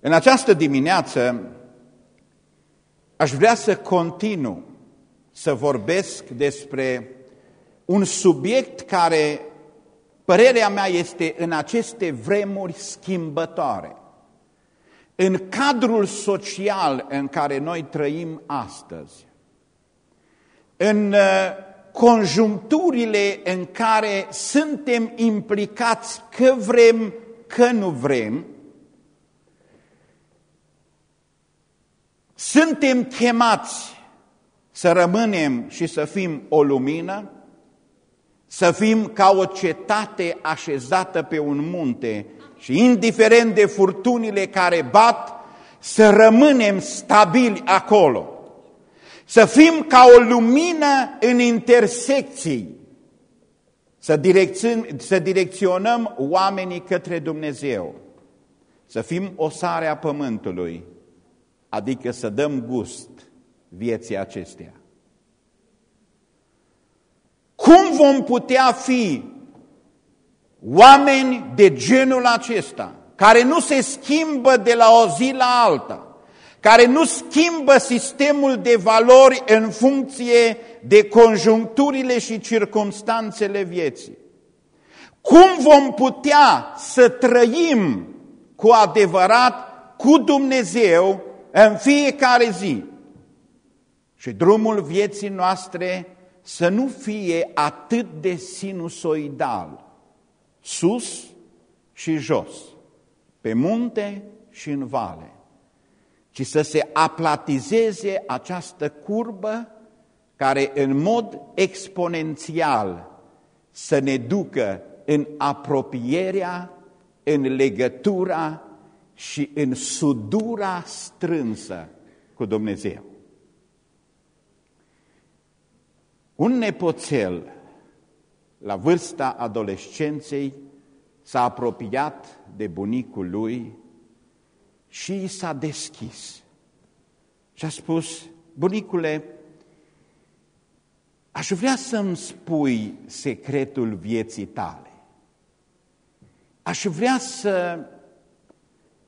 În această dimineață aș vrea să continu să vorbesc despre un subiect care, părerea mea, este în aceste vremuri schimbătoare. În cadrul social în care noi trăim astăzi, în uh, conjuncturile în care suntem implicați că vrem, că nu vrem, suntem chemați să rămânem și să fim o lumină, să fim ca o cetate așezată pe un munte și indiferent de furtunile care bat, să rămânem stabili acolo. Să fim ca o lumină în intersecții, să, direcționăm, să direcționăm oamenii către Dumnezeu, să fim o sare a pământului, adică să dăm gust vieții acestea. Cum vom putea fi oameni de genul acesta, care nu se schimbă de la o zi la alta, care nu schimbă sistemul de valori în funcție de conjuncturile și circumstanțele vieții. Cum vom putea să trăim cu adevărat cu Dumnezeu în fiecare zi? Și drumul vieții noastre să nu fie atât de sinusoidal, sus și jos, pe munte și în vale. Ci să se aplatizeze această curbă care în mod exponențial să ne ducă în apropierea, în legătura și în sudura strânsă cu Dumnezeu. Un nepoțel la vârsta adolescenței s-a apropiat de bunicul lui și i s-a deschis. Și a spus, bunicule, aș vrea să-mi spui secretul vieții tale. Aș vrea să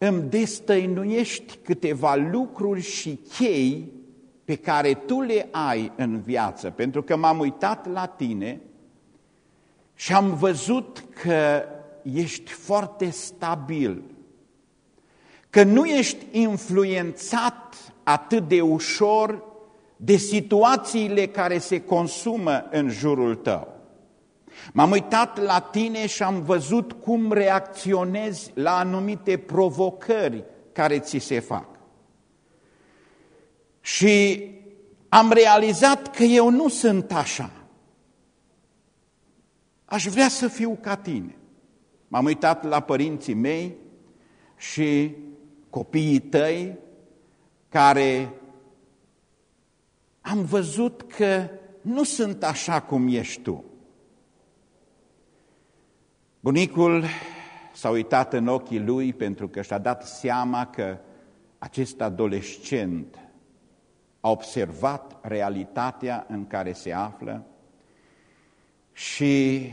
îmi destăinuiești câteva lucruri și chei pe care tu le ai în viață, pentru că m-am uitat la tine și am văzut că ești foarte stabil, că nu ești influențat atât de ușor de situațiile care se consumă în jurul tău. M-am uitat la tine și am văzut cum reacționezi la anumite provocări care ți se fac. Și am realizat că eu nu sunt așa. Aș vrea să fiu ca tine. M-am uitat la părinții mei și copiii tăi, care am văzut că nu sunt așa cum ești tu. Bunicul s-a uitat în ochii lui pentru că și-a dat seama că acest adolescent a observat realitatea în care se află și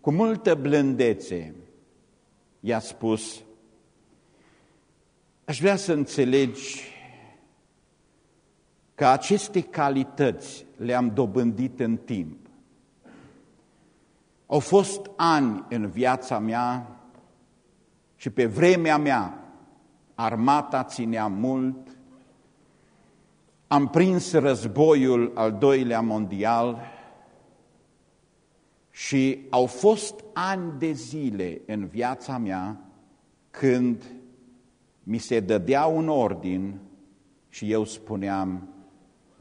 cu multă blândețe i-a spus, Aș vrea să înțelegi că aceste calități le-am dobândit în timp. Au fost ani în viața mea și pe vremea mea armata ținea mult, am prins războiul al doilea mondial și au fost ani de zile în viața mea când mi se dădea un ordin și eu spuneam,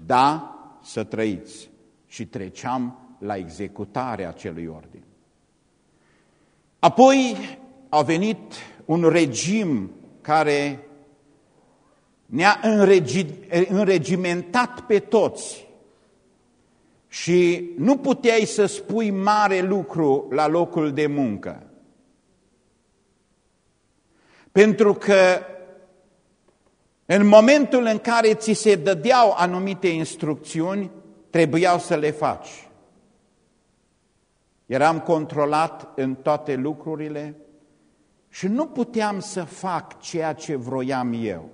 da, să trăiți. Și treceam la executarea acelui ordin. Apoi a venit un regim care ne-a înregimentat pe toți și nu puteai să spui mare lucru la locul de muncă. Pentru că în momentul în care ți se dădeau anumite instrucțiuni, trebuiau să le faci. Eram controlat în toate lucrurile și nu puteam să fac ceea ce vroiam eu.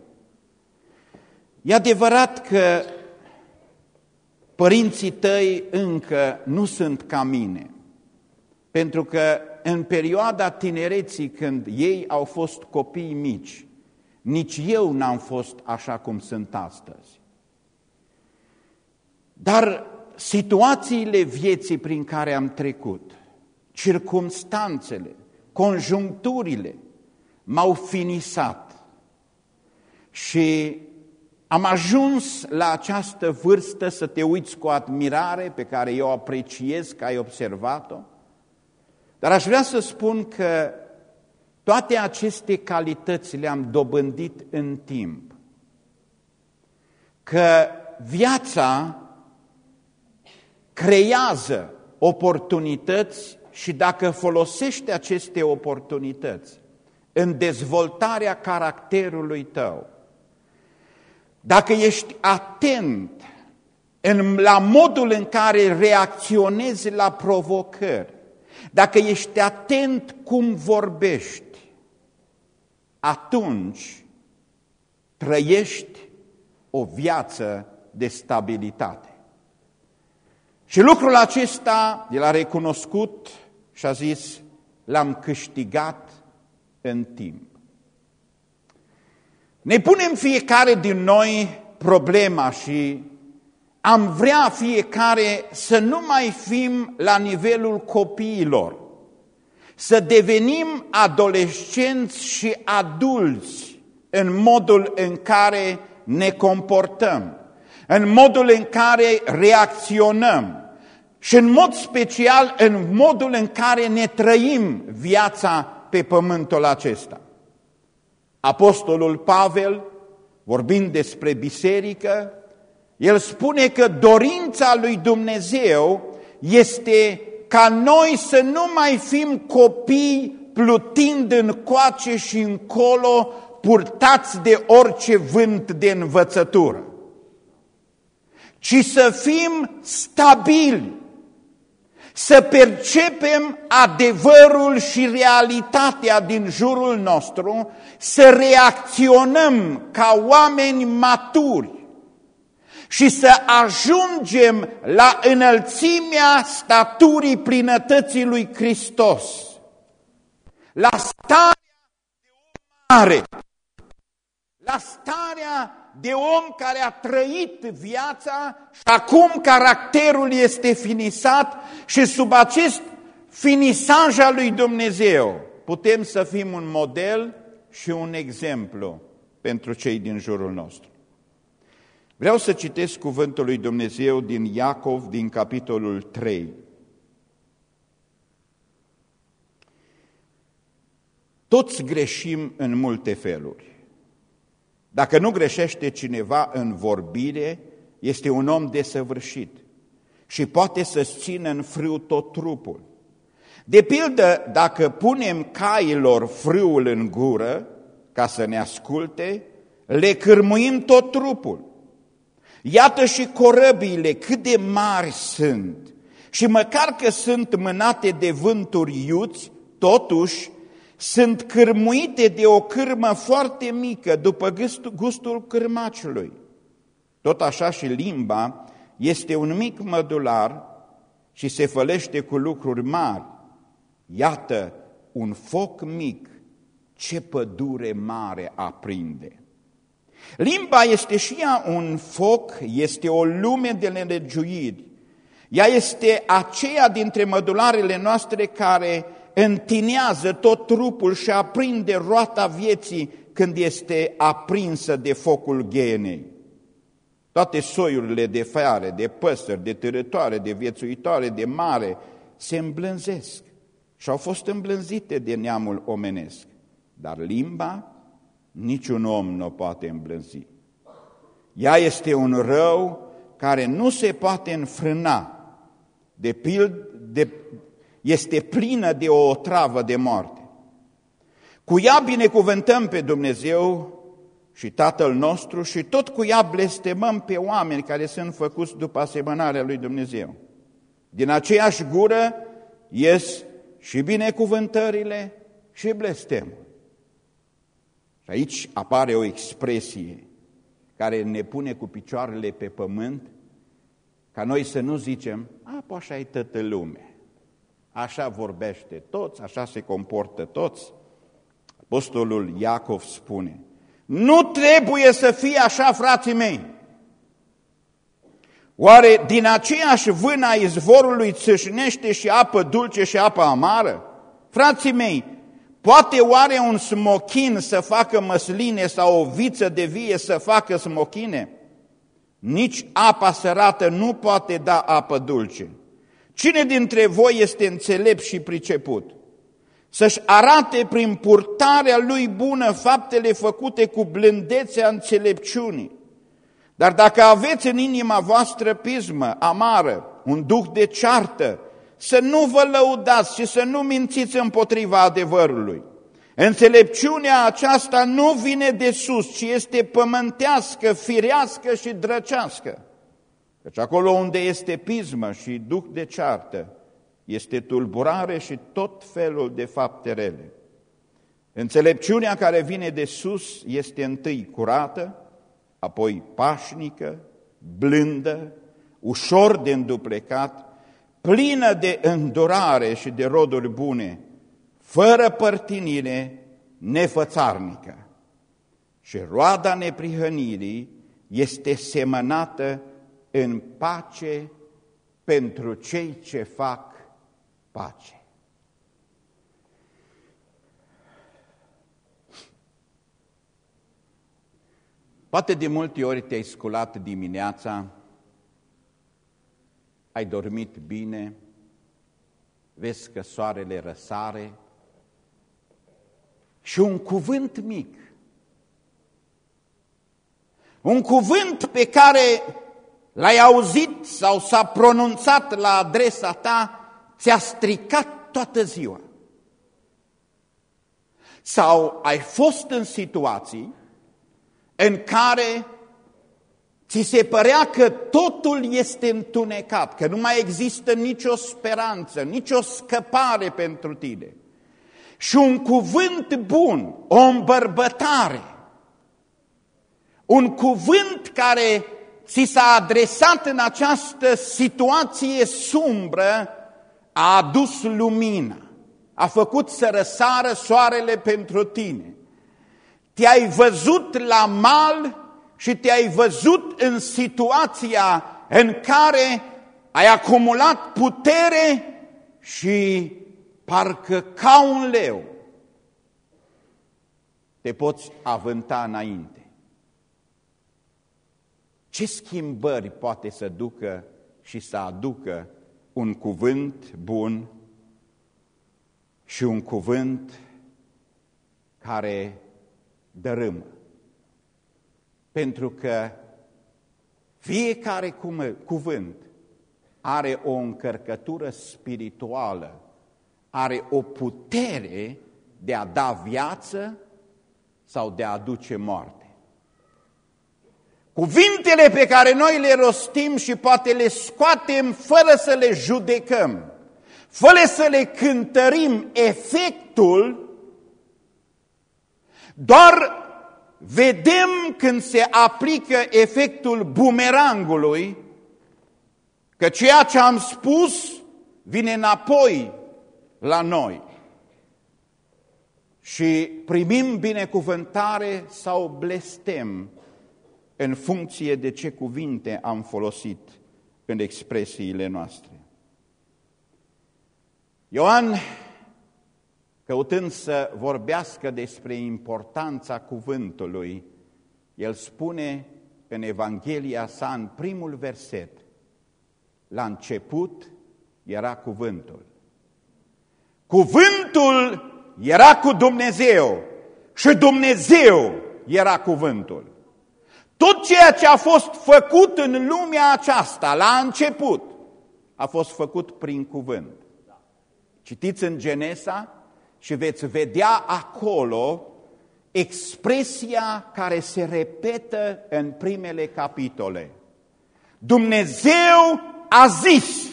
E adevărat că părinții tăi încă nu sunt ca mine, pentru că în perioada tinereții, când ei au fost copii mici, nici eu n-am fost așa cum sunt astăzi. Dar situațiile vieții prin care am trecut, circumstanțele, conjuncturile m-au finisat și am ajuns la această vârstă să te uiți cu admirare pe care eu apreciez că ai observat-o, dar aș vrea să spun că toate aceste calități le-am dobândit în timp. Că viața creează oportunități și dacă folosești aceste oportunități în dezvoltarea caracterului tău, dacă ești atent în, la modul în care reacționezi la provocări, dacă ești atent cum vorbești, atunci trăiești o viață de stabilitate. Și lucrul acesta el a recunoscut și a zis, l-am câștigat în timp. Ne punem fiecare din noi problema și am vrea fiecare să nu mai fim la nivelul copiilor, să devenim adolescenți și adulți în modul în care ne comportăm, în modul în care reacționăm și în mod special în modul în care ne trăim viața pe pământul acesta. Apostolul Pavel, vorbind despre biserică, el spune că dorința lui Dumnezeu este ca noi să nu mai fim copii plutind în coace și încolo, purtați de orice vânt de învățătură, ci să fim stabili, să percepem adevărul și realitatea din jurul nostru, să reacționăm ca oameni maturi și să ajungem la înălțimea staturii plinătății lui Hristos, la starea de om mare, la starea de om care a trăit viața și acum caracterul este finisat și sub acest finisaj al lui Dumnezeu putem să fim un model și un exemplu pentru cei din jurul nostru. Vreau să citesc cuvântul lui Dumnezeu din Iacov, din capitolul 3. Toți greșim în multe feluri. Dacă nu greșește cineva în vorbire, este un om desăvârșit și poate să-ți țină în frâu tot trupul. De pildă, dacă punem cailor frâul în gură ca să ne asculte, le cârmuim tot trupul. Iată și corăbiile cât de mari sunt și măcar că sunt mânate de vânturi iuți, totuși sunt cârmuite de o cârmă foarte mică, după gustul cârmaciului. Tot așa și limba este un mic mădular și se fălește cu lucruri mari. Iată, un foc mic, ce pădure mare aprinde. Limba este și ea un foc, este o lume de nelegiuiri. Ea este aceea dintre mădularele noastre care întinează tot trupul și aprinde roata vieții când este aprinsă de focul ghenei. Toate soiurile de fiare, de păsări, de târătoare, de viețuitoare, de mare, se îmblânzesc și au fost îmblânzite de neamul omenesc. Dar limba niciun om nu o poate îmblânzi. Ea este un rău care nu se poate înfrâna, de pild, de, este plină de o otravă de moarte. Cu ea binecuvântăm pe Dumnezeu și Tatăl nostru și tot cu ea blestemăm pe oameni care sunt făcuți după asemănarea lui Dumnezeu. Din aceeași gură ies și binecuvântările și blestemul. aici apare o expresie care ne pune cu picioarele pe pământ, ca noi să nu zicem, a, păi așa e toată lumea, așa vorbește toți, așa se comportă toți. Apostolul Iacov spune, nu trebuie să fie așa, frații mei. Oare din aceeași vână a izvorului țâșnește și apă dulce și apă amară? Frații mei, poate oare un smochin să facă măsline sau o viță de vie să facă smochine? Nici apa sărată nu poate da apă dulce. Cine dintre voi este înțelept și priceput? Să-și arate prin purtarea lui bună faptele făcute cu blândețea înțelepciunii. Dar dacă aveți în inima voastră pismă, amară, un duh de ceartă, să nu vă lăudați și să nu mințiți împotriva adevărului. Înțelepciunea aceasta nu vine de sus, ci este pământească, firească și drăcească. Deci acolo unde este pismă și duh de ceartă, este tulburare și tot felul de fapte rele. Înțelepciunea care vine de sus este întâi curată, apoi pașnică, blândă, ușor de înduplecat, plină de îndurare și de roduri bune, fără părtinire, nefățarnică. Și roada neprihănirii este semănată în pace pentru cei ce fac pace. Poate de multe ori te-ai sculat dimineața, ai dormit bine, vezi că soarele răsare și un cuvânt mic, un cuvânt pe care l-ai auzit sau s-a pronunțat la adresa ta, ți-a stricat toată ziua. Sau ai fost în situații în care ți se părea că totul este întunecat, că nu mai există nicio speranță, nicio scăpare pentru tine. Și un cuvânt bun, o îmbărbătare, un cuvânt care ți s-a adresat în această situație sumbră, a adus lumină, a făcut să răsară soarele pentru tine. Te-ai văzut la mal și te-ai văzut în situația în care ai acumulat putere și parcă ca un leu te poți avânta înainte. Ce schimbări poate să ducă și să aducă un cuvânt bun și un cuvânt care dărâmă? Pentru că fiecare cuvânt are o încărcătură spirituală, are o putere de a da viață sau de a aduce moarte. Cuvintele pe care noi le rostim și poate le scoatem fără să le judecăm, fără să le cântărim efectul, doar vedem când se aplică efectul bumerangului, că ceea ce am spus vine înapoi la noi. Și primim binecuvântare sau blestem în funcție de ce cuvinte am folosit în expresiile noastre. Ioan Căutând să vorbească despre importanța cuvântului, el spune în Evanghelia sa, în primul verset, la început era cuvântul. Cuvântul era cu Dumnezeu și Dumnezeu era cuvântul. Tot ceea ce a fost făcut în lumea aceasta la început a fost făcut prin cuvânt. Citiți în Genesa, și veți vedea acolo expresia care se repetă în primele capitole. Dumnezeu a zis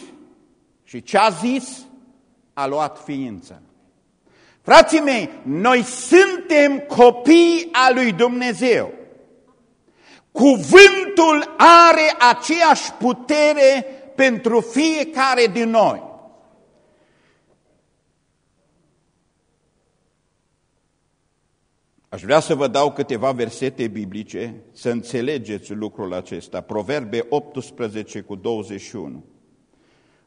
și ce a zis a luat ființă. Frații mei, noi suntem copii al lui Dumnezeu. Cuvântul are aceeași putere pentru fiecare din noi. Aș vrea să vă dau câteva versete biblice să înțelegeți lucrul acesta. Proverbe 18 cu 21.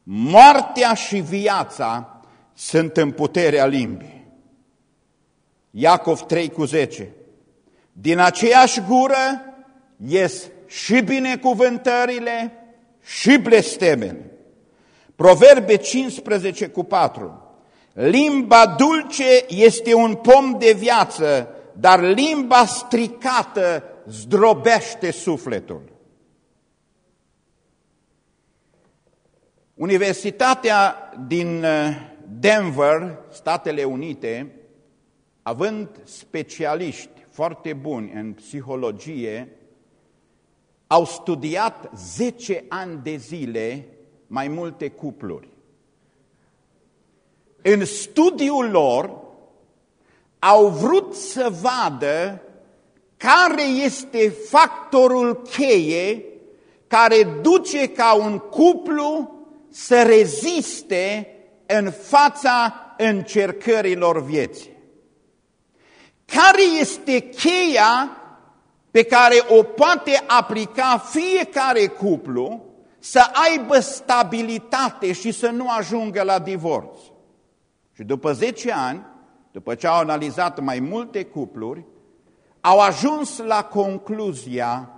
Moartea și viața sunt în puterea limbii. Iacov 3 cu 10. Din aceeași gură ies și binecuvântările și blestemele. Proverbe 15 cu 4. Limba dulce este un pom de viață, dar limba stricată zdrobește sufletul. Universitatea din uh, Denver, Statele Unite, având specialiști foarte buni în psihologie, au studiat 10 ani de zile mai multe cupluri. În studiul lor au vrut să vadă care este factorul cheie care duce ca un cuplu să reziste în fața încercărilor vieții. Care este cheia pe care o poate aplica fiecare cuplu să aibă stabilitate și să nu ajungă la divorț? Și după 10 ani, după ce au analizat mai multe cupluri, au ajuns la concluzia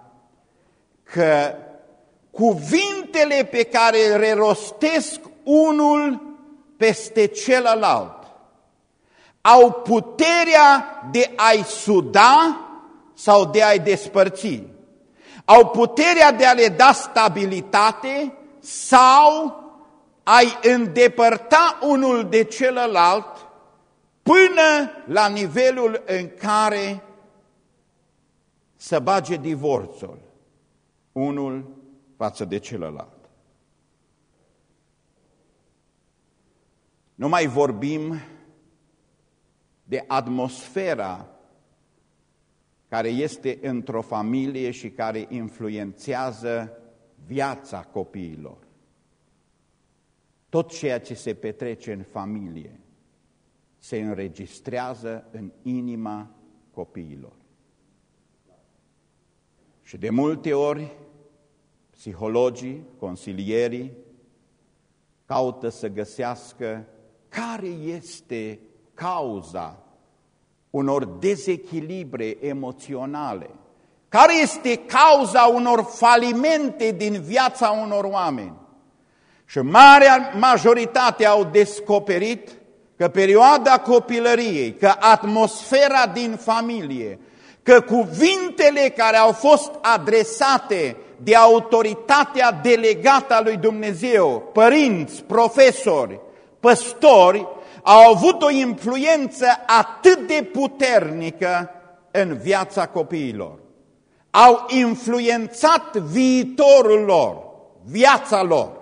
că cuvintele pe care le rostesc unul peste celălalt au puterea de a-i suda sau de a-i despărți. Au puterea de a le da stabilitate sau a-i îndepărta unul de celălalt până la nivelul în care să bage divorțul unul față de celălalt. Nu mai vorbim de atmosfera care este într-o familie și care influențează viața copiilor. Tot ceea ce se petrece în familie se înregistrează în inima copiilor. Și de multe ori, psihologii, consilierii, caută să găsească care este cauza unor dezechilibre emoționale, care este cauza unor falimente din viața unor oameni. Și marea majoritate au descoperit că perioada copilăriei, că atmosfera din familie, că cuvintele care au fost adresate de autoritatea delegată a lui Dumnezeu, părinți, profesori, păstori, au avut o influență atât de puternică în viața copiilor. Au influențat viitorul lor, viața lor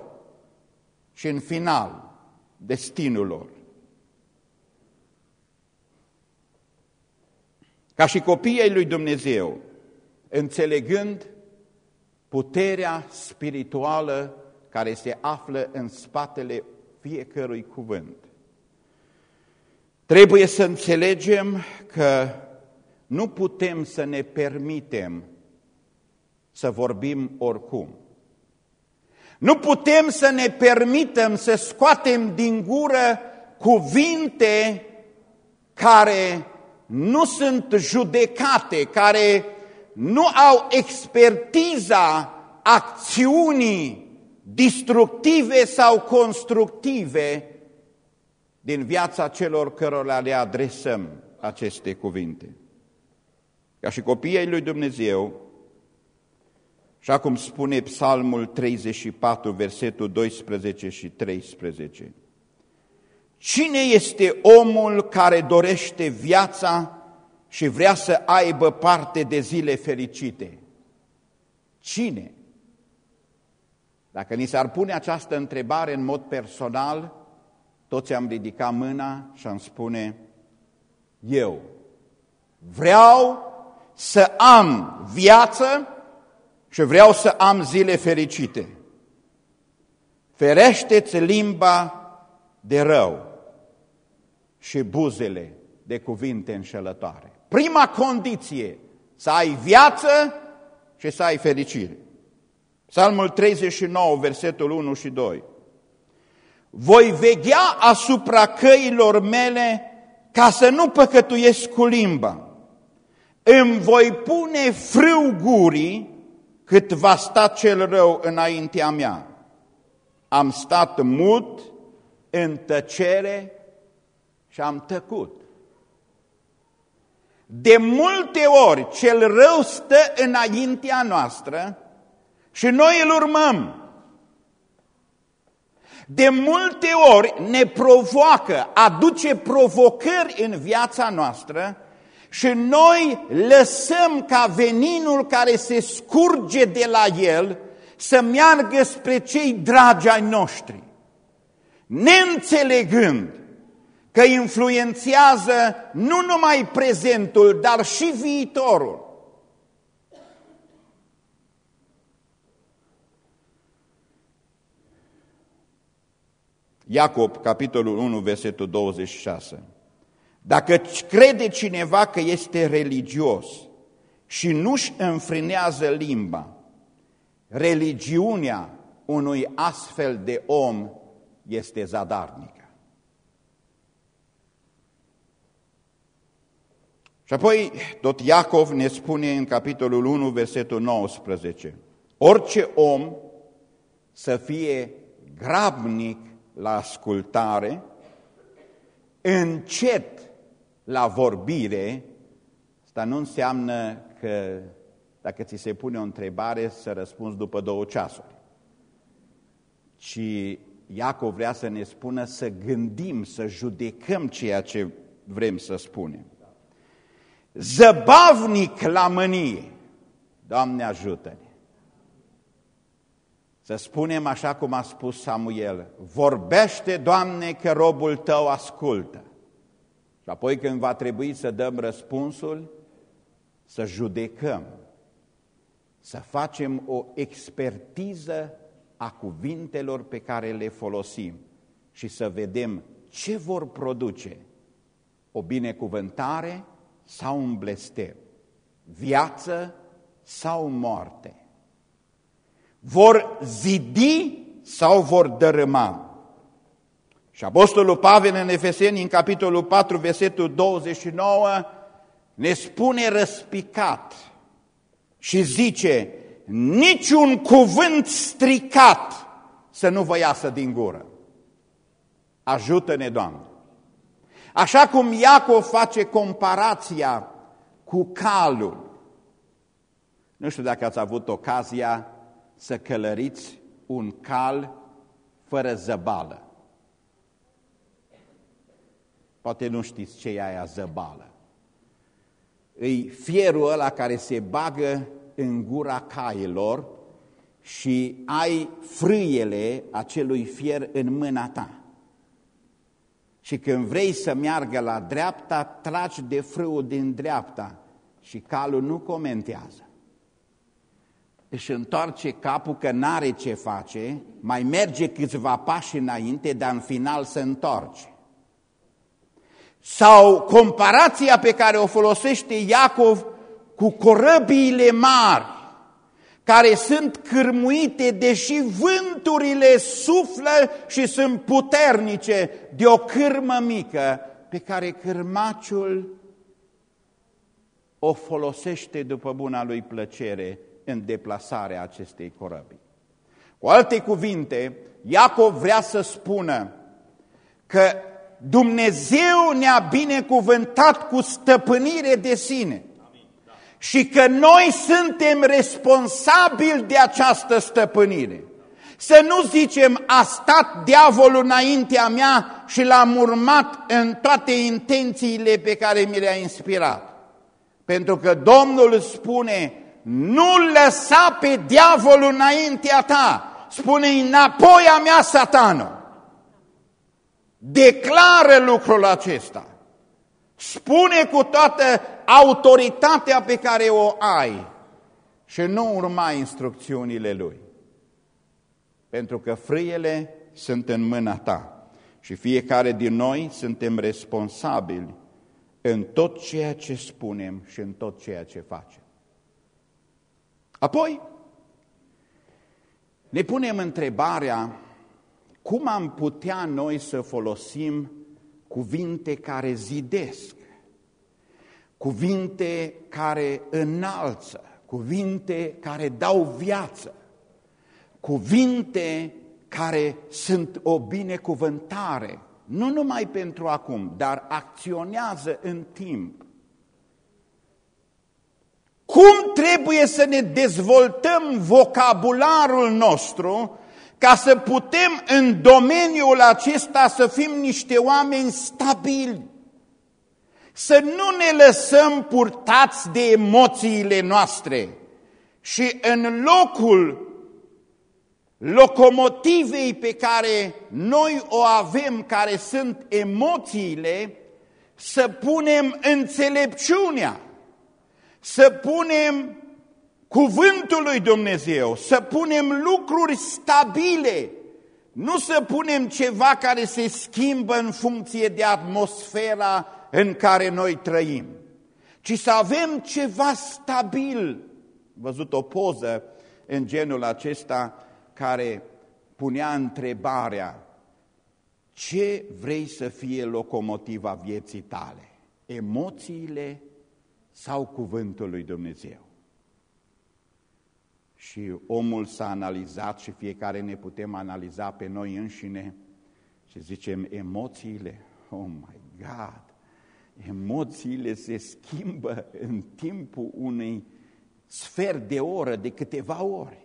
și în final destinul lor. Ca și copiii lui Dumnezeu, înțelegând puterea spirituală care se află în spatele fiecărui cuvânt. Trebuie să înțelegem că nu putem să ne permitem să vorbim oricum. Nu putem să ne permitem să scoatem din gură cuvinte care nu sunt judecate, care nu au expertiza acțiunii destructive sau constructive din viața celor cărora le adresăm aceste cuvinte. Ca și copiii lui Dumnezeu, așa cum spune Psalmul 34, versetul 12 și 13, Cine este omul care dorește viața și vrea să aibă parte de zile fericite? Cine? Dacă ni s-ar pune această întrebare în mod personal, toți am ridicat mâna și am spune eu vreau să am viață și vreau să am zile fericite. Ferește-ți limba de rău și buzele de cuvinte înșelătoare. Prima condiție, să ai viață și să ai fericire. Psalmul 39, versetul 1 și 2. Voi veghea asupra căilor mele ca să nu păcătuiesc cu limba. Îmi voi pune frâu gurii cât va sta cel rău înaintea mea. Am stat mut, în tăcere și am tăcut. De multe ori cel rău stă înaintea noastră și noi îl urmăm. De multe ori ne provoacă, aduce provocări în viața noastră și noi lăsăm ca veninul care se scurge de la el să meargă spre cei dragi ai noștri, neînțelegând că influențează nu numai prezentul, dar și viitorul. Iacob, capitolul 1, versetul 26. Dacă crede cineva că este religios și nu-și înfrânează limba, religiunea unui astfel de om este zadarnică. Și apoi tot Iacov ne spune în capitolul 1, versetul 19, orice om să fie grabnic la ascultare, încet la vorbire, asta nu înseamnă că dacă ți se pune o întrebare să răspunzi după două ceasuri, ci Iacov vrea să ne spună să gândim, să judecăm ceea ce vrem să spunem. Zăbavnic la mânie, Doamne ajută-ne! Să spunem așa cum a spus Samuel, vorbește, Doamne, că robul Tău ascultă. Și apoi când va trebui să dăm răspunsul, să judecăm, să facem o expertiză a cuvintelor pe care le folosim și să vedem ce vor produce, o binecuvântare sau un blestem, viață sau moarte. Vor zidi sau vor dărâma. Și Apostolul Pavel în Efeseni, în capitolul 4, versetul 29, ne spune răspicat și zice, niciun cuvânt stricat să nu vă iasă din gură. Ajută-ne, Doamne! Așa cum Iacov face comparația cu calul. Nu știu dacă ați avut ocazia să călăriți un cal fără zăbală. Poate nu știți ce e aia zăbală. Îi fierul ăla care se bagă în gura cailor și ai frâiele acelui fier în mâna ta. Și când vrei să meargă la dreapta, tragi de frâul din dreapta și calul nu comentează. Își întoarce capul că n-are ce face, mai merge câțiva pași înainte, dar în final se întoarce. Sau comparația pe care o folosește Iacov cu corăbiile mari, care sunt cârmuite, deși vânturile suflă și sunt puternice, de o cârmă mică pe care cârmaciul o folosește după buna lui plăcere în deplasarea acestei corăbii. Cu alte cuvinte, Iacov vrea să spună că Dumnezeu ne-a binecuvântat cu stăpânire de sine și că noi suntem responsabili de această stăpânire. Să nu zicem, a stat diavolul înaintea mea și l-am urmat în toate intențiile pe care mi le-a inspirat. Pentru că Domnul spune, nu lăsa pe diavolul înaintea ta, spune înapoi a mea satanul. Declară lucrul acesta. Spune cu toată autoritatea pe care o ai și nu urma instrucțiunile lui. Pentru că frâiele sunt în mâna ta și fiecare din noi suntem responsabili în tot ceea ce spunem și în tot ceea ce facem. Apoi, ne punem întrebarea cum am putea noi să folosim cuvinte care zidesc, cuvinte care înalță, cuvinte care dau viață, cuvinte care sunt o binecuvântare, nu numai pentru acum, dar acționează în timp. Cum trebuie să ne dezvoltăm vocabularul nostru ca să putem în domeniul acesta să fim niște oameni stabili? Să nu ne lăsăm purtați de emoțiile noastre și în locul locomotivei pe care noi o avem, care sunt emoțiile, să punem înțelepciunea, să punem cuvântul lui Dumnezeu, să punem lucruri stabile, nu să punem ceva care se schimbă în funcție de atmosfera în care noi trăim, ci să avem ceva stabil. Văzut o poză în genul acesta care punea întrebarea ce vrei să fie locomotiva vieții tale? Emoțiile sau cuvântul lui Dumnezeu? Și omul s-a analizat și fiecare ne putem analiza pe noi înșine și zicem emoțiile, oh my God, emoțiile se schimbă în timpul unei sferi de oră, de câteva ore.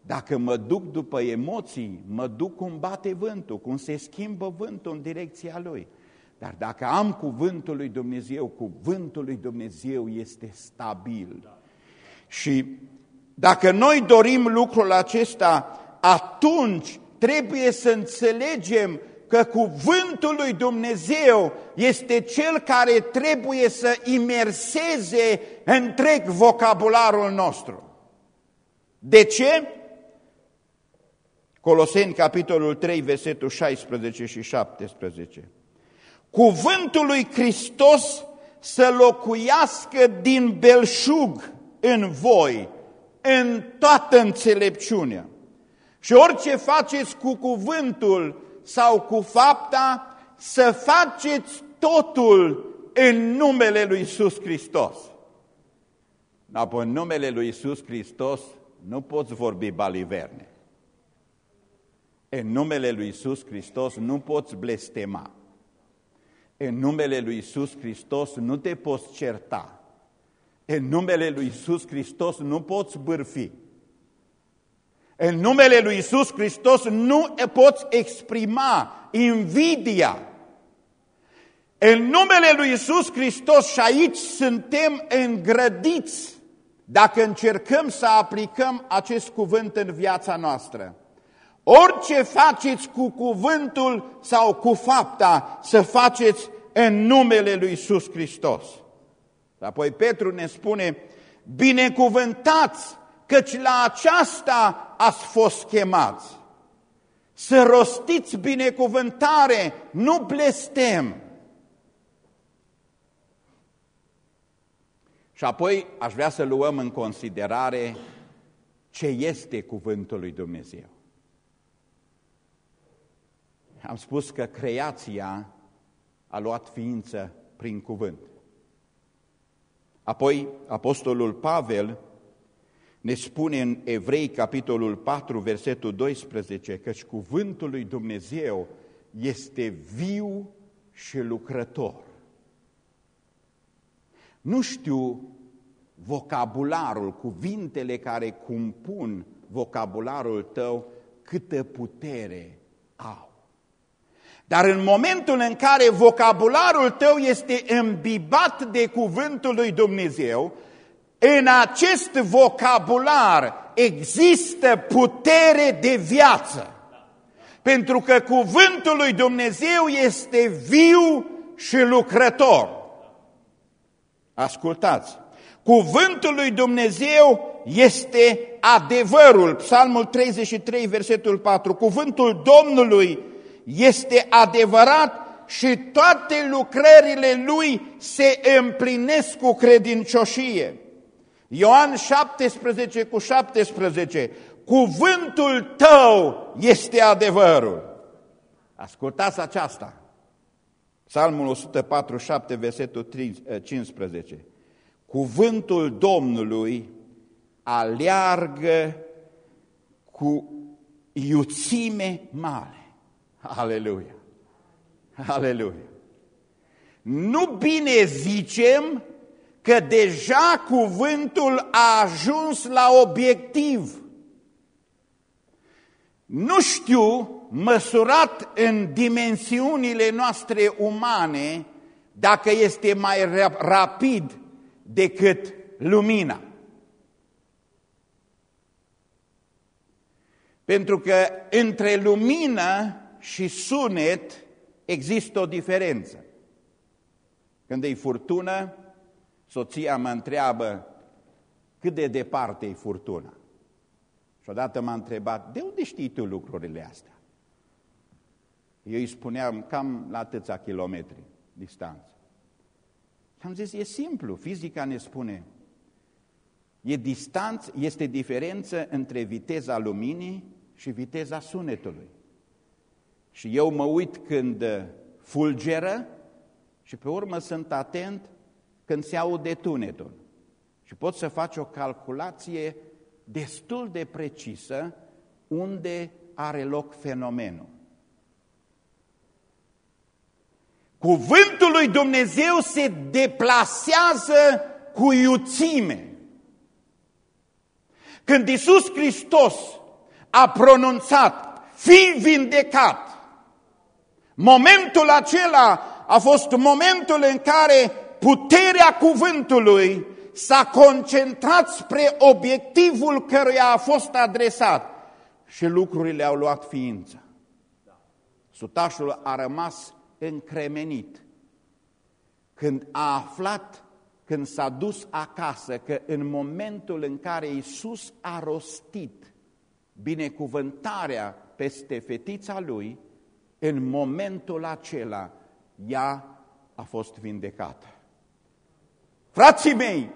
Dacă mă duc după emoții, mă duc cum bate vântul, cum se schimbă vântul în direcția lui. Dar dacă am cuvântul lui Dumnezeu, cuvântul lui Dumnezeu este stabil. Și dacă noi dorim lucrul acesta, atunci trebuie să înțelegem că cuvântul lui Dumnezeu este cel care trebuie să imerseze întreg vocabularul nostru. De ce? Coloseni, capitolul 3, versetul 16 și 17. Cuvântul lui Hristos să locuiască din belșug în voi, în toată înțelepciunea. Și orice faceți cu cuvântul sau cu fapta, să faceți totul în numele lui Iisus Hristos. Apoi în numele lui Iisus Hristos nu poți vorbi baliverne. În numele lui Iisus Hristos nu poți blestema. În numele lui Iisus Hristos nu te poți certa. În numele lui Iisus Hristos nu poți bârfi. În numele lui Iisus Hristos nu poți exprima invidia. În numele lui Iisus Hristos și aici suntem îngrădiți dacă încercăm să aplicăm acest cuvânt în viața noastră. Orice faceți cu cuvântul sau cu fapta, să faceți în numele lui Iisus Hristos. Apoi Petru ne spune, binecuvântați, căci la aceasta ați fost chemați. Să rostiți binecuvântare, nu blestem. Și apoi aș vrea să luăm în considerare ce este cuvântul lui Dumnezeu. Am spus că creația a luat ființă prin cuvânt. Apoi, Apostolul Pavel ne spune în Evrei, capitolul 4, versetul 12, căci cuvântul lui Dumnezeu este viu și lucrător. Nu știu vocabularul, cuvintele care compun vocabularul tău, câtă putere au. Dar în momentul în care vocabularul tău este îmbibat de cuvântul lui Dumnezeu, în acest vocabular există putere de viață. Pentru că cuvântul lui Dumnezeu este viu și lucrător. Ascultați! Cuvântul lui Dumnezeu este adevărul. Psalmul 33, versetul 4. Cuvântul Domnului este adevărat și toate lucrările lui se împlinesc cu credincioșie. Ioan 17 cu 17. Cuvântul tău este adevărul. Ascultați aceasta. Psalmul 147, versetul 15. Cuvântul Domnului aleargă cu iuțime mare. Aleluia! Aleluia! Nu bine zicem că deja cuvântul a ajuns la obiectiv. Nu știu, măsurat în dimensiunile noastre umane, dacă este mai rapid decât lumina. Pentru că între lumină și sunet există o diferență. Când e furtună, soția mă întreabă cât de departe e furtuna. Și odată m-a întrebat, de unde știi tu lucrurile astea? Eu îi spuneam cam la atâția kilometri distanță. Și am zis, e simplu, fizica ne spune, e distanță, este diferență între viteza luminii și viteza sunetului. Și eu mă uit când fulgeră și pe urmă sunt atent când se aude tunetul. Și pot să faci o calculație destul de precisă unde are loc fenomenul. Cuvântul lui Dumnezeu se deplasează cu iuțime. Când Iisus Hristos a pronunțat, fi vindecat, momentul acela a fost momentul în care puterea cuvântului s-a concentrat spre obiectivul căruia a fost adresat și lucrurile au luat ființă. Sutașul a rămas încremenit când a aflat, când s-a dus acasă, că în momentul în care Iisus a rostit binecuvântarea peste fetița lui, în momentul acela ea a fost vindecată. Frații mei,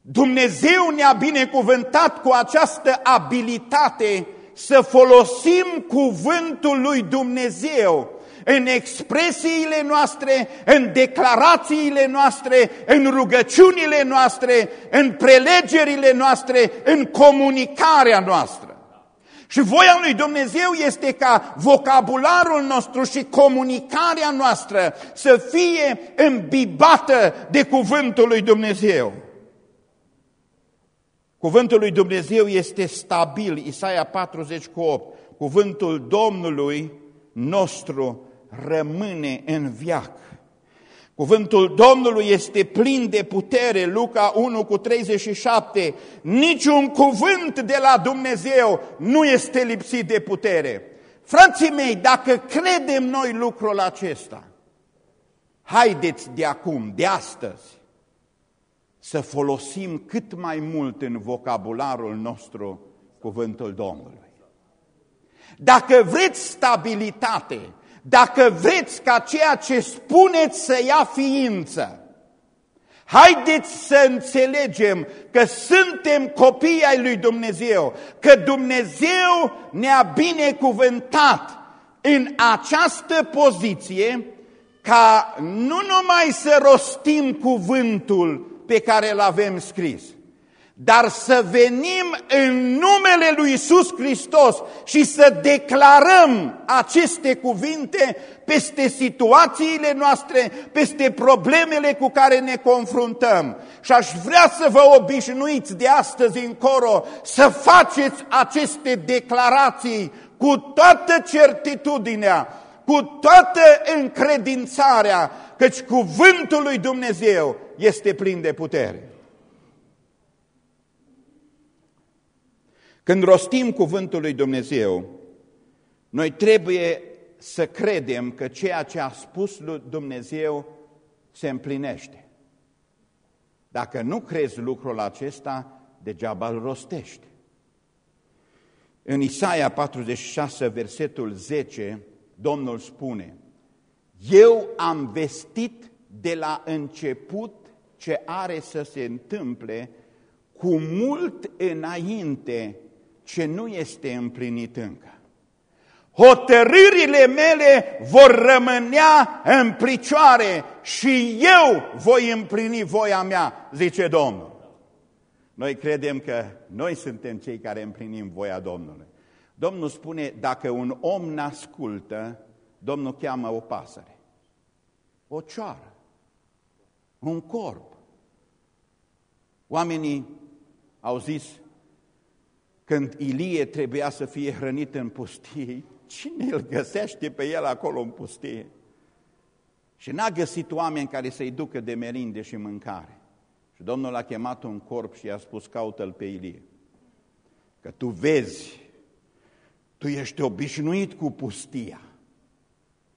Dumnezeu ne-a binecuvântat cu această abilitate să folosim cuvântul lui Dumnezeu în expresiile noastre, în declarațiile noastre, în rugăciunile noastre, în prelegerile noastre, în comunicarea noastră. Și voia lui Dumnezeu este ca vocabularul nostru și comunicarea noastră să fie îmbibată de cuvântul lui Dumnezeu. Cuvântul lui Dumnezeu este stabil, Isaia 48, cuvântul Domnului nostru rămâne în viac. Cuvântul Domnului este plin de putere, Luca 1 cu 37. Niciun cuvânt de la Dumnezeu nu este lipsit de putere. Frații mei, dacă credem noi lucrul acesta, haideți de acum, de astăzi, să folosim cât mai mult în vocabularul nostru cuvântul Domnului. Dacă vreți stabilitate, dacă vreți ca ceea ce spuneți să ia ființă, haideți să înțelegem că suntem copii ai lui Dumnezeu, că Dumnezeu ne-a binecuvântat în această poziție ca nu numai să rostim cuvântul pe care îl avem scris, dar să venim în numele lui Isus Hristos și să declarăm aceste cuvinte peste situațiile noastre, peste problemele cu care ne confruntăm. Și aș vrea să vă obișnuiți de astăzi încolo să faceți aceste declarații cu toată certitudinea, cu toată încredințarea, căci cuvântul lui Dumnezeu este plin de putere. Când rostim cuvântul lui Dumnezeu, noi trebuie să credem că ceea ce a spus lui Dumnezeu se împlinește. Dacă nu crezi lucrul acesta, degeaba îl rostești. În Isaia 46, versetul 10, Domnul spune, Eu am vestit de la început ce are să se întâmple cu mult înainte ce nu este împlinit încă. Hotărârile mele vor rămânea în picioare și eu voi împlini voia mea, zice Domnul. Noi credem că noi suntem cei care împlinim voia Domnului. Domnul spune, dacă un om n-ascultă, Domnul cheamă o pasăre, o cioară, un corp. Oamenii au zis, când Ilie trebuia să fie hrănit în pustie, cine îl găsește pe el acolo în pustie? Și n-a găsit oameni care să-i ducă de merinde și mâncare. Și Domnul a chemat un corp și i-a spus, caută-l pe Ilie. Că tu vezi, tu ești obișnuit cu pustia.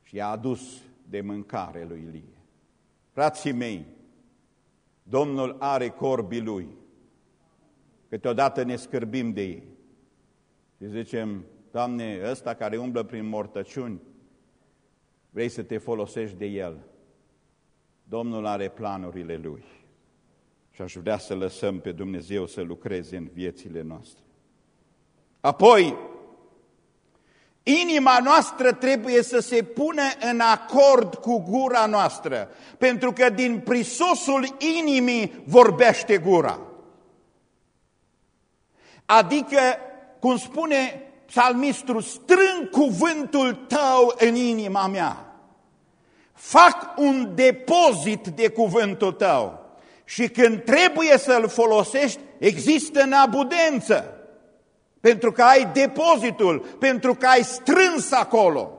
Și i-a adus de mâncare lui Ilie. Frații mei, Domnul are corbii lui. Câteodată ne scârbim de ei. Și zicem, Doamne, ăsta care umblă prin mortăciuni, vrei să te folosești de el. Domnul are planurile lui. Și aș vrea să lăsăm pe Dumnezeu să lucreze în viețile noastre. Apoi, inima noastră trebuie să se pună în acord cu gura noastră, pentru că din prisosul inimii vorbește gura. Adică, cum spune psalmistul, strâng cuvântul tău în inima mea. Fac un depozit de cuvântul tău și când trebuie să-l folosești, există în abudență. Pentru că ai depozitul, pentru că ai strâns acolo.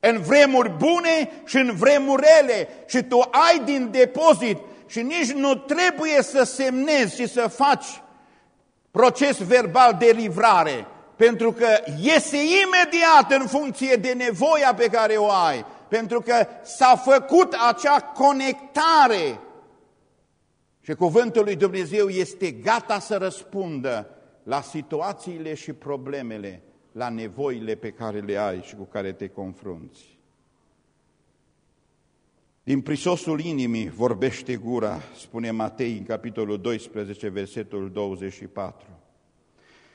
În vremuri bune și în vremuri rele. Și tu ai din depozit și nici nu trebuie să semnezi și să faci proces verbal de livrare, pentru că iese imediat în funcție de nevoia pe care o ai, pentru că s-a făcut acea conectare și cuvântul lui Dumnezeu este gata să răspundă la situațiile și problemele, la nevoile pe care le ai și cu care te confrunți. Din prisosul inimii vorbește gura, spune Matei în capitolul 12, versetul 24.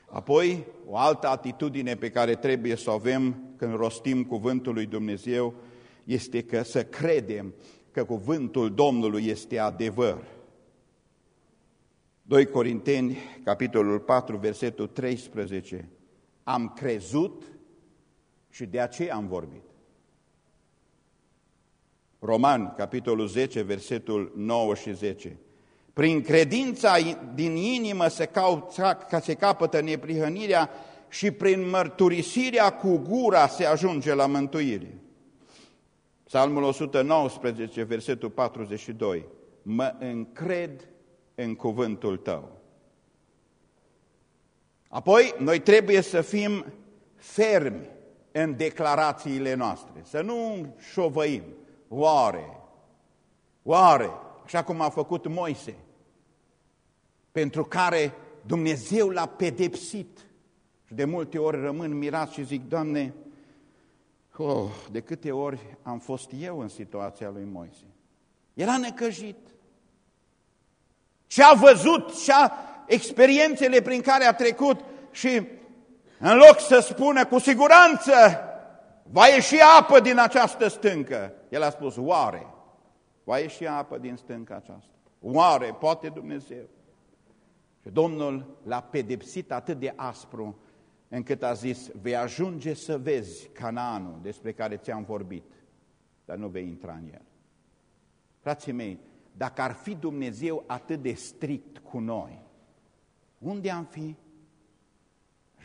Apoi, o altă atitudine pe care trebuie să o avem când rostim cuvântul lui Dumnezeu este că să credem că cuvântul Domnului este adevăr. 2 Corinteni, capitolul 4, versetul 13. Am crezut și de aceea am vorbit. Roman, capitolul 10, versetul 9 și 10. Prin credința din inimă se, caut, ca se capătă neprihănirea și prin mărturisirea cu gura se ajunge la mântuire. Psalmul 119, versetul 42. Mă încred în cuvântul tău. Apoi, noi trebuie să fim fermi în declarațiile noastre, să nu șovăim. Oare? Oare? Așa cum a făcut Moise, pentru care Dumnezeu l-a pedepsit. Și de multe ori rămân mirat și zic, Doamne, oh, de câte ori am fost eu în situația lui Moise. Era necăjit. Ce a văzut, ce a experiențele prin care a trecut și în loc să spună cu siguranță va ieși apă din această stâncă, el a spus, oare, va ieși apă din stânca aceasta? Oare, poate Dumnezeu? Și Domnul l-a pedepsit atât de aspru încât a zis, vei ajunge să vezi Canaanul despre care ți-am vorbit, dar nu vei intra în el. Frații mei, dacă ar fi Dumnezeu atât de strict cu noi, unde am fi?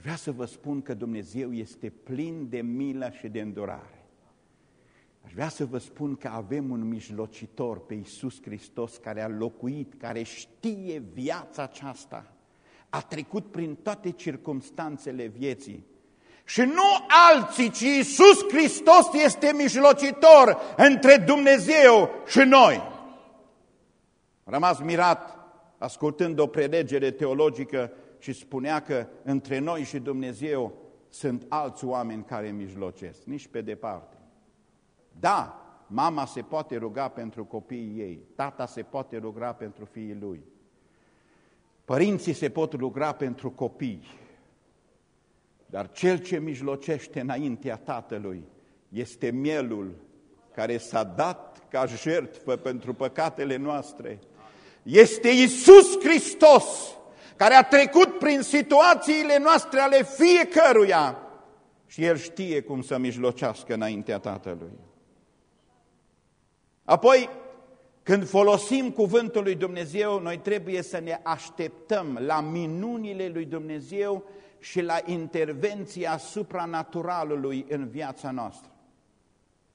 Aș vrea să vă spun că Dumnezeu este plin de milă și de îndurare. Aș vrea să vă spun că avem un mijlocitor pe Iisus Hristos care a locuit, care știe viața aceasta, a trecut prin toate circumstanțele vieții Și nu alții, ci Iisus Hristos este mijlocitor între Dumnezeu și noi. Am rămas mirat ascultând o prelegere teologică și spunea că între noi și Dumnezeu sunt alți oameni care mijlocesc, nici pe departe. Da, mama se poate ruga pentru copiii ei, tata se poate ruga pentru fiii lui, părinții se pot ruga pentru copii, dar cel ce mijlocește înaintea Tatălui este mielul care s-a dat ca jertfă pentru păcatele noastre. Este Isus Hristos care a trecut prin situațiile noastre ale fiecăruia și El știe cum să mijlocească înaintea Tatălui. Apoi, când folosim cuvântul lui Dumnezeu, noi trebuie să ne așteptăm la minunile lui Dumnezeu și la intervenția supranaturalului în viața noastră.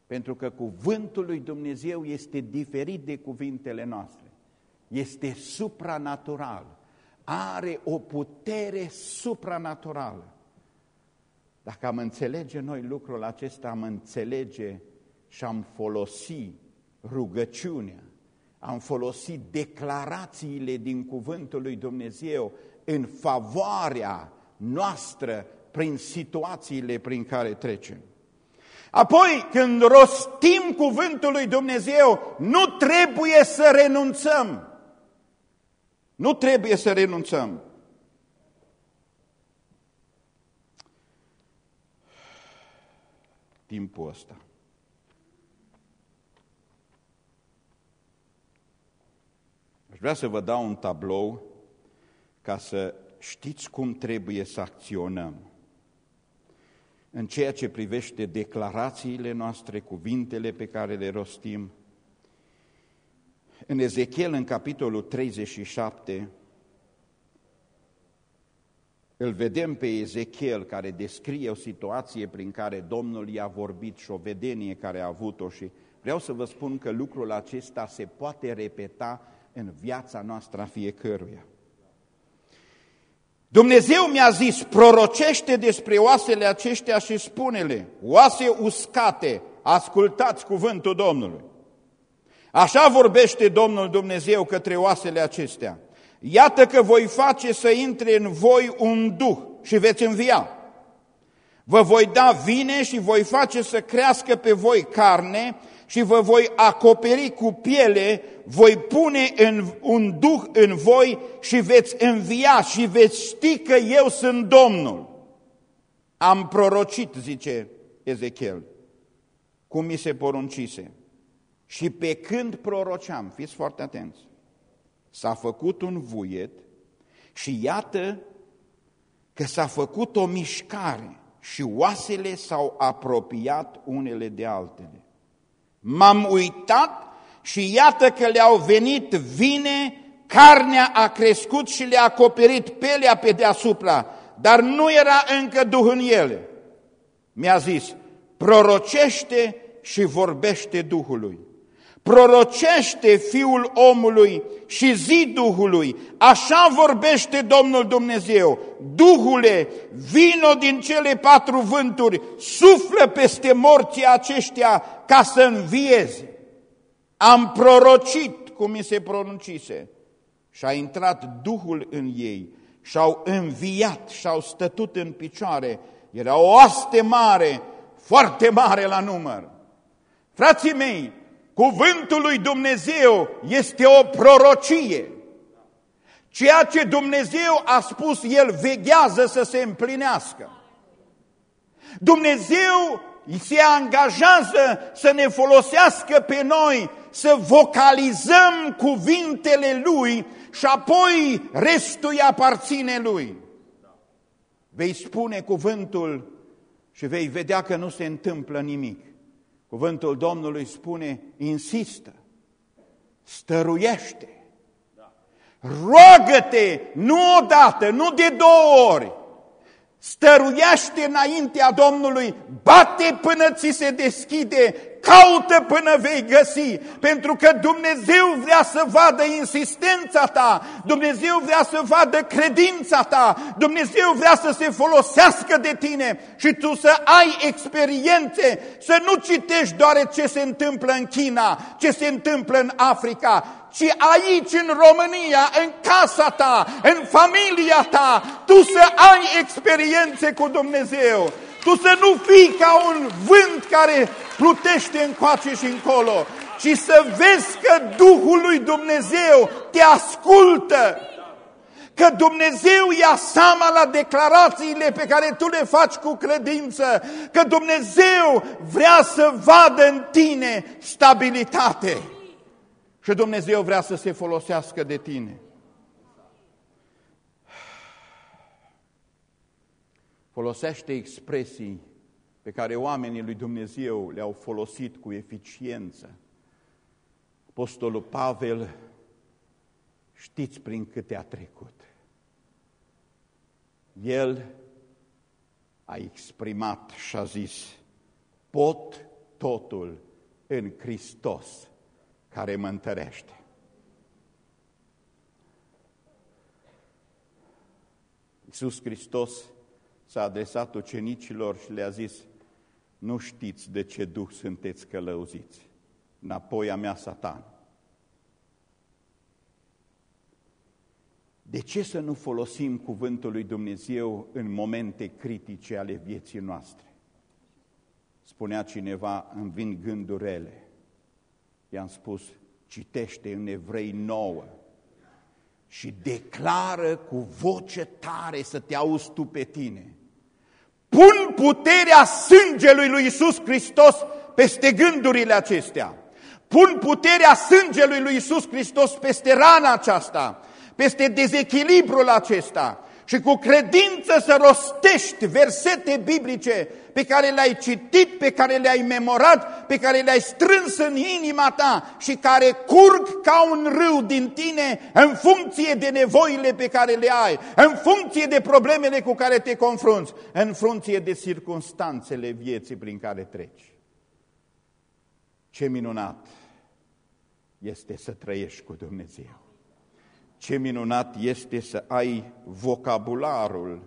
Pentru că cuvântul lui Dumnezeu este diferit de cuvintele noastre. Este supranatural. Are o putere supranaturală. Dacă am înțelege noi lucrul acesta, am înțelege și am folosi rugăciunea, am folosit declarațiile din cuvântul lui Dumnezeu în favoarea noastră prin situațiile prin care trecem. Apoi, când rostim cuvântul lui Dumnezeu, nu trebuie să renunțăm. Nu trebuie să renunțăm. Timpul ăsta. Aș vrea să vă dau un tablou ca să știți cum trebuie să acționăm în ceea ce privește declarațiile noastre, cuvintele pe care le rostim. În Ezechiel, în capitolul 37, îl vedem pe Ezechiel care descrie o situație prin care Domnul i-a vorbit și o vedenie care a avut-o și vreau să vă spun că lucrul acesta se poate repeta în viața noastră a fiecăruia. Dumnezeu mi-a zis, prorocește despre oasele aceștia și spune-le, oase uscate, ascultați cuvântul Domnului. Așa vorbește Domnul Dumnezeu către oasele acestea. Iată că voi face să intre în voi un duh și veți învia. Vă voi da vine și voi face să crească pe voi carne și vă voi acoperi cu piele, voi pune în, un duh în voi și veți învia și veți ști că eu sunt Domnul. Am prorocit, zice Ezechiel, cum mi se poruncise. Și pe când proroceam, fiți foarte atenți, s-a făcut un vuiet și iată că s-a făcut o mișcare și oasele s-au apropiat unele de altele. M-am uitat și iată că le-au venit vine, carnea a crescut și le-a acoperit pelea pe deasupra, dar nu era încă Duh în ele. Mi-a zis, prorocește și vorbește Duhului. Prorocește Fiul omului și zi Duhului, așa vorbește Domnul Dumnezeu. Duhule, vino din cele patru vânturi, suflă peste morții aceștia ca să învieze. Am prorocit cum mi se pronuncise și a intrat Duhul în ei și-au înviat și-au stătut în picioare. Era o oaste mare, foarte mare la număr. Frații mei, cuvântul lui Dumnezeu este o prorocie. Ceea ce Dumnezeu a spus, El veghează să se împlinească. Dumnezeu se angajează să ne folosească pe noi, să vocalizăm cuvintele Lui și apoi restul îi aparține Lui. Vei spune cuvântul și vei vedea că nu se întâmplă nimic. Cuvântul Domnului spune, insistă, stăruiește, roagă-te, nu odată, nu de două ori, stăruiește înaintea Domnului, bate până ți se deschide caută până vei găsi, pentru că Dumnezeu vrea să vadă insistența ta, Dumnezeu vrea să vadă credința ta, Dumnezeu vrea să se folosească de tine și tu să ai experiențe, să nu citești doar ce se întâmplă în China, ce se întâmplă în Africa, ci aici în România, în casa ta, în familia ta, tu să ai experiențe cu Dumnezeu. Tu să nu fii ca un vânt care plutește încoace și încolo, ci să vezi că Duhul lui Dumnezeu te ascultă, că Dumnezeu ia seama la declarațiile pe care tu le faci cu credință, că Dumnezeu vrea să vadă în tine stabilitate și Dumnezeu vrea să se folosească de tine. Folosește expresii pe care oamenii lui Dumnezeu le-au folosit cu eficiență. Apostolul Pavel, știți prin câte a trecut. El a exprimat și a zis, pot totul în Hristos care mă întărește. Iisus Hristos s-a adresat ucenicilor și le-a zis, nu știți de ce duh sunteți călăuziți, înapoi a mea satan. De ce să nu folosim cuvântul lui Dumnezeu în momente critice ale vieții noastre? Spunea cineva, îmi vin gânduri rele. I-am spus, citește în Evrei 9 și declară cu voce tare să te auzi tu pe tine. Pun puterea sângelui lui Isus Hristos peste gândurile acestea. Pun puterea sângelui lui Isus Hristos peste rana aceasta, peste dezechilibrul acesta și cu credință să rostești versete biblice pe care le-ai citit, pe care le-ai memorat, pe care le-ai strâns în inima ta și care curg ca un râu din tine în funcție de nevoile pe care le ai, în funcție de problemele cu care te confrunți, în funcție de circunstanțele vieții prin care treci. Ce minunat este să trăiești cu Dumnezeu! Ce minunat este să ai vocabularul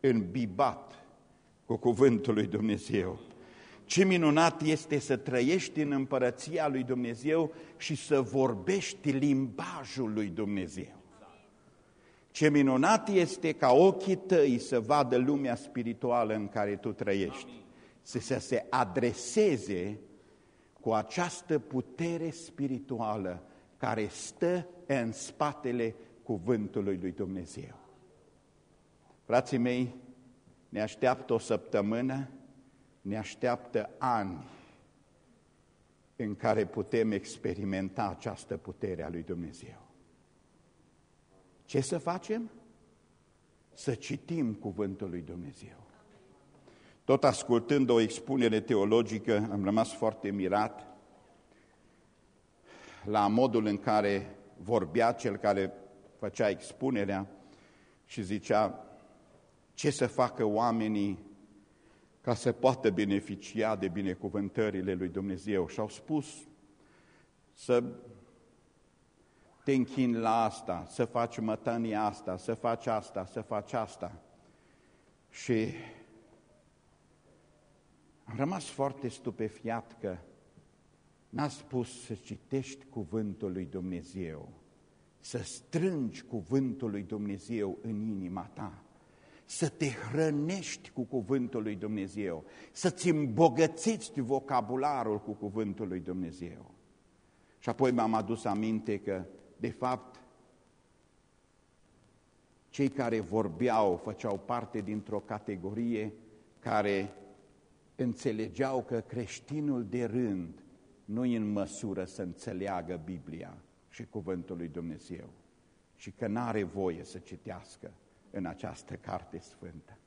îmbibat cu cuvântul lui Dumnezeu. Ce minunat este să trăiești în împărăția lui Dumnezeu și să vorbești limbajul lui Dumnezeu. Ce minunat este ca ochii tăi să vadă lumea spirituală în care tu trăiești, să se adreseze cu această putere spirituală care stă în spatele cuvântului lui Dumnezeu. Frații mei, ne așteaptă o săptămână, ne așteaptă ani în care putem experimenta această putere a lui Dumnezeu. Ce să facem? Să citim cuvântul lui Dumnezeu. Tot ascultând o expunere teologică, am rămas foarte mirat la modul în care vorbea cel care făcea expunerea și zicea ce să facă oamenii ca să poată beneficia de binecuvântările lui Dumnezeu. Și au spus să te închini la asta, să faci mătănia asta, să faci asta, să faci asta. Și am rămas foarte stupefiat că N-a spus să citești cuvântul lui Dumnezeu, să strângi cuvântul lui Dumnezeu în inima ta, să te hrănești cu cuvântul lui Dumnezeu, să-ți îmbogățești vocabularul cu cuvântul lui Dumnezeu. Și apoi m-am adus aminte că, de fapt, cei care vorbeau făceau parte dintr-o categorie care înțelegeau că creștinul de rând nu e în măsură să înțeleagă Biblia și Cuvântul lui Dumnezeu și că nu are voie să citească în această carte sfântă.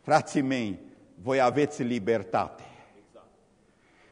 Frații mei, voi aveți libertate.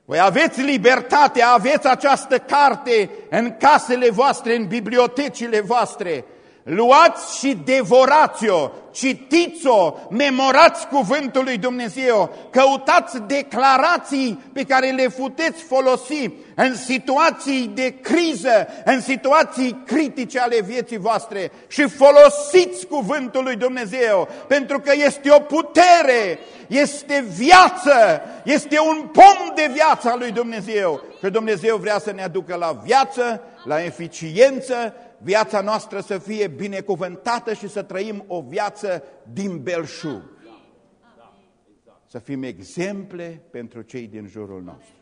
Voi aveți libertate, aveți această carte în casele voastre, în bibliotecile voastre. Luați și devorați-o, citiți-o, memorați cuvântul lui Dumnezeu, căutați declarații pe care le puteți folosi în situații de criză, în situații critice ale vieții voastre și folosiți cuvântul lui Dumnezeu, pentru că este o putere, este viață, este un pom de viață al lui Dumnezeu. Că Dumnezeu vrea să ne aducă la viață, la eficiență, viața noastră să fie binecuvântată și să trăim o viață din belșug. Să fim exemple pentru cei din jurul nostru.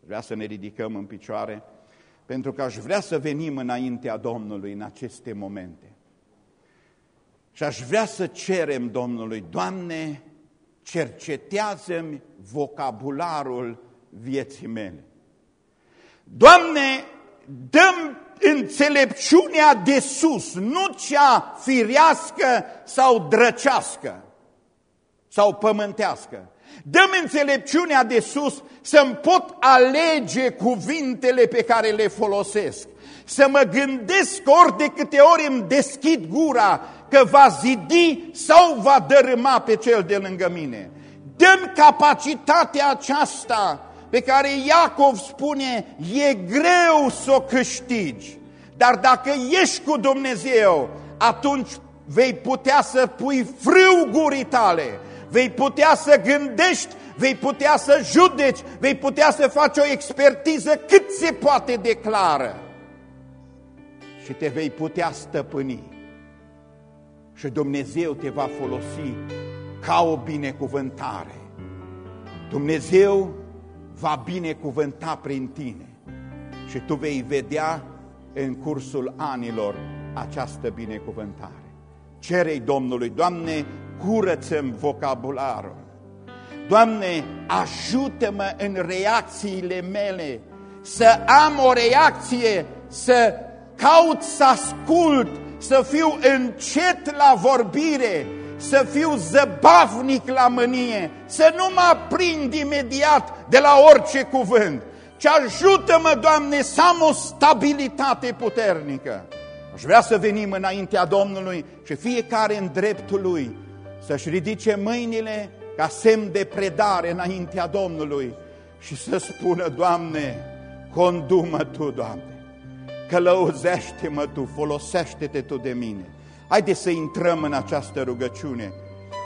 Vrea să ne ridicăm în picioare, pentru că aș vrea să venim înaintea Domnului în aceste momente. Și aș vrea să cerem Domnului, Doamne, cercetează-mi vocabularul vieții mele. Doamne, dăm înțelepciunea de sus, nu cea firească sau drăcească sau pământească. Dăm înțelepciunea de sus să-mi pot alege cuvintele pe care le folosesc. Să mă gândesc ori de câte ori îmi deschid gura că va zidi sau va dărâma pe cel de lângă mine. Dăm capacitatea aceasta pe care Iacov spune, e greu să o câștigi, dar dacă ești cu Dumnezeu, atunci vei putea să pui frâu gurii tale, vei putea să gândești, vei putea să judeci, vei putea să faci o expertiză cât se poate declară și te vei putea stăpâni. Și Dumnezeu te va folosi ca o binecuvântare. Dumnezeu va binecuvânta prin tine și tu vei vedea în cursul anilor această binecuvântare. Cerei Domnului, Doamne, curăță-mi vocabularul. Doamne, ajută-mă în reacțiile mele, să am o reacție, să caut să ascult, să fiu încet la vorbire, să fiu zăbavnic la mânie, să nu mă aprind imediat de la orice cuvânt, ci ajută-mă, Doamne, să am o stabilitate puternică. Aș vrea să venim înaintea Domnului și fiecare în dreptul Lui să-și ridice mâinile ca semn de predare înaintea Domnului și să spună, Doamne, condu-mă Tu, Doamne, călăuzește-mă Tu, folosește-te Tu de mine. Haideți să intrăm în această rugăciune